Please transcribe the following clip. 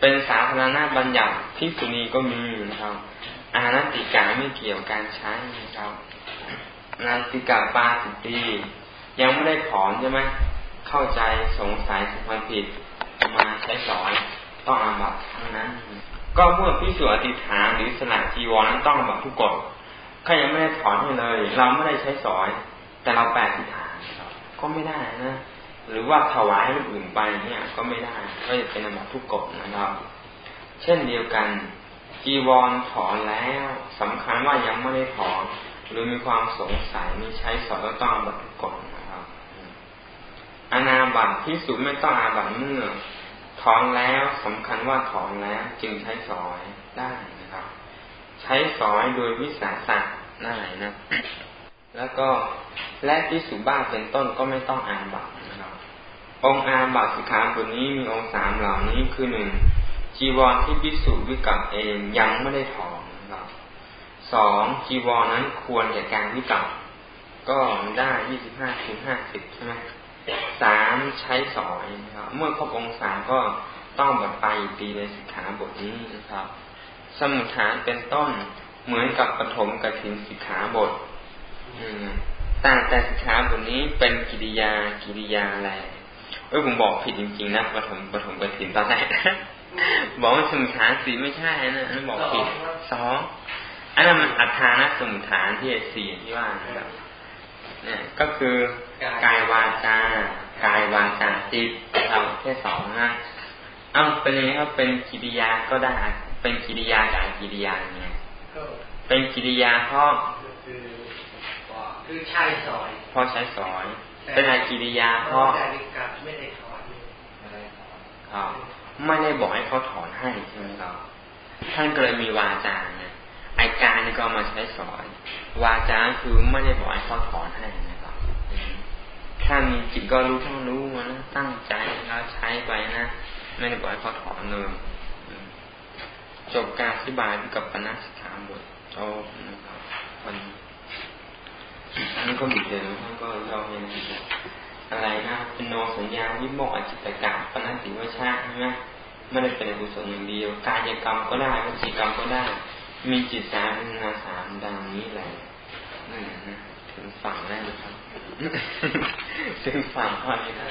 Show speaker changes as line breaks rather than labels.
เป็นสาธารณบัญญัติพิสุนีก็มีนะครับ อาณาติกาไม่เกี่ยวการใช้นะครับนาติกาปาสิตียังไม่ได้ถอนใช่ไหมเข้าใจสงสัยสุภาผิดมาใช้สอนต้องอาบัตทั้งนั้น ก็เมื่อพิสูจน์อธิษฐานหรือสละจีวรนั้นต้องอาบัตทุกกฎข้ายังไม่ได้ถอนให้เลย เราไม่ได้ใช้สอนแต่เราแปลอธิษฐานก็ไม่ได้นะ หรือว่าถวายให้คนอื่นไปเนี่ยก็ไม่ได้ก็จะเป็นอาบัตทุกกฎนะครับ เช่นเดียวกันจีวรถอนแล้วสำคัญว่ายังไม่ได้ถอนหรือมีความสงสัยมีใช้สอนก็ต้องอาบัตทุกกฎนะครับอนาบัตที่สุดไม่ต้องอาบัตเมื่อถอนแล้วสำคัญว่าถอนแล้วจึงใช้สอยได้นะครับ ใช้สอยโดยวิสาสะได้นะ แล้วก็และที่สุบ้าเป็นต้นก็ไม่ต้องอาบัตร องค์อาบัตสิกขาบทนี้มีองค์สามเหล่านี้คือหนึ่งจีวรที่พิสุวิกัปเองยังไม่ได้ถอนนะครับสองจีวรนั้นควรแก่การวิกัปก็ได้ยี่สิบห้าถึงห้าสิบใช่ไหมสามใช้สอยนะครับเมื่อครบองศามก็ต้องแบบไปตีในสิกขาบทนี้นะครับ สมุทฐานเป็นต้นเหมือนกับปฐมกถินสิกขาบทต่างแต่สิกขาบทนี้เป็นกิริยากิริยาอะไร เอ้ยผมบอกผิดจริงๆนะปฐมปฐมกถินตอนแรกบอกว่าสมุทฐานสีไม่ใช่นะนั่นบอกผิดสองอันนั้นมันอัฏฐานะสมุทฐานที่สี่ที่ว่านะครับเนี่ยก็คือกายวาจากายวาจาจิตเราแค่สองนะเอ้าเป็นยังไงครับเป็นกิริยาก็ได้ เป็นกิริยากับกิริยาเนี่ยเป็นกิริยาเพราะ
คือใช้สอย
เพราะใช้สอยเป็นอากิริยาเพราะ
ไม่ได้ถอน
ครับไม่ได้บอกให้เขาถอนให้ใช่ไหมครับท่านก็เลยมีวาจาเนี่ยไอการนี่ก็มาใช้สอน วาจาคือไม่ได้บอกให้เขาถอนให้นะครับถ้ามีจิตก็รู้ทั้งรู้มันะตั้งใจแล้วใช้ไปนะไม่ได้บอกให้เขาถอนเลยจบการอธิบายกับปนัสิกขาบทจบนะครับวันนี้อันนี้ก็บิดเลยท่านก็เล่าให้นะ อะไรนะเป็นโนสัญญาวิโมกอจิตกรรมปนัสิวชาใช่ไหมไม่ได้เป็นกุศลอย่างเดียวกายกรรมก็ได้วิจีกรรมก็ได้ มีจิตสามนาสามดังนี้แหละนั่นะถึงฝั่งแล้วครับถึงฝั่งข้อนี้นะ